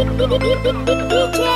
DJ